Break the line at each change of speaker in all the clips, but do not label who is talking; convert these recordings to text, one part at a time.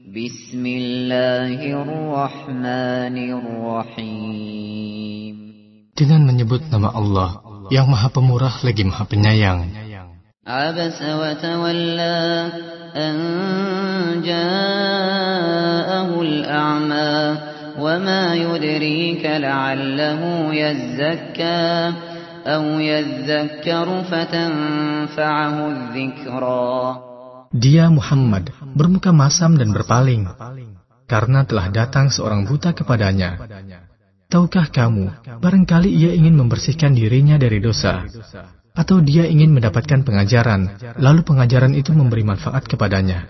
بسم الله الرحمن الرحيم
Dengan menyebut nama Allah yang maha pemurah lagi maha penyayang.
عبس وتولى أن جاءه الأعمى وما يدريك لعله يزكى أو يذكر فتنفعه الذكرى
Dia Muhammad bermuka masam dan berpaling karena telah datang seorang buta kepadanya. Tahukah kamu, barangkali ia ingin membersihkan dirinya dari dosa atau dia ingin mendapatkan pengajaran, lalu pengajaran itu memberi manfaat kepadanya.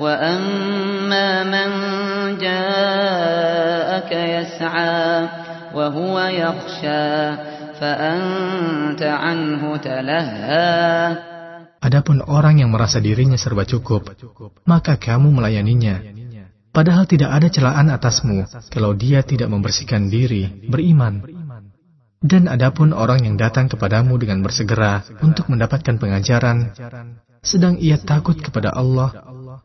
من استغنى فأنت له تصدى وما عليك ألا يزكى وأما من جاءك يسعى وهو يخشى فأنت عنه تلهى
Adapun orang yang merasa dirinya serba cukup, maka kamu melayaninya. Padahal tidak ada celaan atasmu kalau dia tidak membersihkan diri, beriman. Dan adapun orang yang datang kepadamu dengan bersegera untuk mendapatkan pengajaran, sedang ia takut kepada Allah,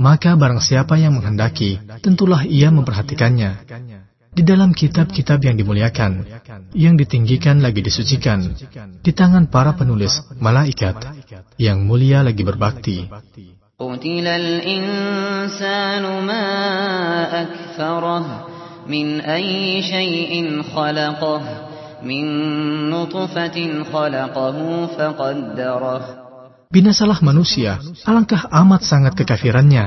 Maka barang siapa yang menghendaki, tentulah ia memperhatikannya. Di dalam kitab-kitab yang dimuliakan, yang ditinggikan lagi disucikan, di tangan para penulis, malaikat, yang mulia lagi berbakti.
قتل الإنسان ما أكفره من أي شيء خلقه من نطفة خلقه فقدره
Binasalah manusia, alangkah amat sangat kekafirannya.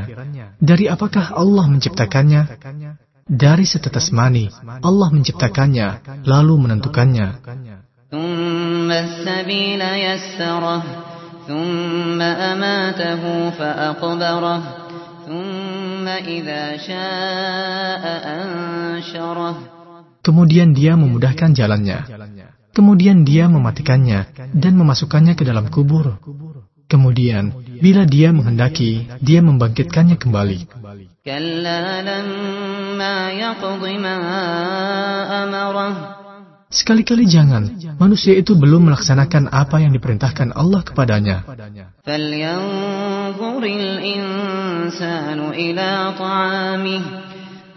Dari apakah Allah menciptakannya? Dari setetes mani, Allah menciptakannya, lalu menentukannya. Kemudian dia memudahkan jalannya. Kemudian dia mematikannya dan memasukkannya ke dalam kubur. Kemudian, bila dia menghendaki, dia membangkitkannya kembali.
كلا لما يقض ما أمره
Sekali-kali jangan, manusia itu belum melaksanakan apa yang diperintahkan Allah kepadanya.
فلينظر الإنسان إلى طعامه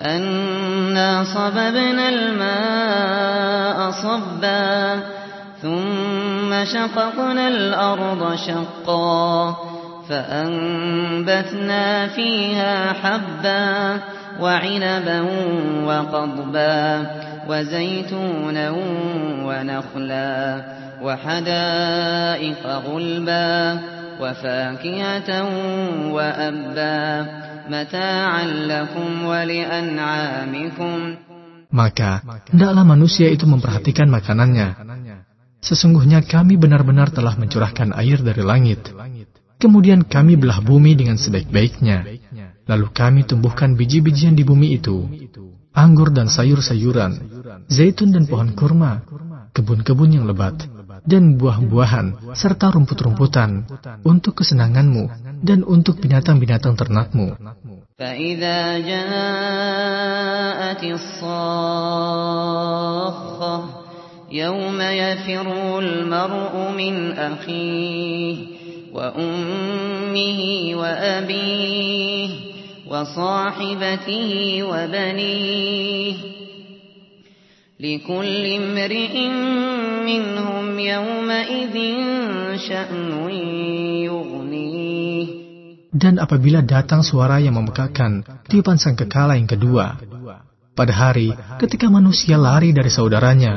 أنا صببنا الماء صبا ثم شققنا الأرض شقا فأنبتنا فيها حبا وعنبا وقضبا وزيتونا ونخلا وحدائق غلبا وفاكهة وأبا متاعا لكم ولأنعامكم
Maka, hendaklah manusia itu memperhatikan makanannya. Sesungguhnya kami benar-benar telah mencurahkan air dari langit. Kemudian kami belah bumi dengan sebaik-baiknya. Lalu kami tumbuhkan biji-bijian di bumi itu. Anggur dan sayur-sayuran, zaitun dan pohon kurma, kebun-kebun yang lebat, dan buah-buahan, serta rumput-rumputan, untuk kesenanganmu dan untuk binatang-binatang ternakmu.
فإذا جاءت الصاخة يوم يفر المرء من أخيه وأمه وأبيه وصاحبته وبنيه لكل امرئ منهم يومئذ شأن يغنيه
Dan apabila datang suara yang memekakan, tiupan sangkakala yang kedua. Pada hari ketika manusia lari dari saudaranya,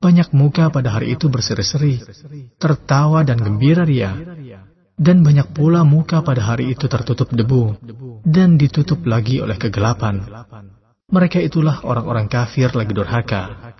Banyak muka pada hari itu berseri-seri, tertawa dan gembira ria. Dan banyak pula muka pada hari itu tertutup debu, dan ditutup lagi oleh kegelapan. Mereka itulah orang-orang kafir lagi durhaka.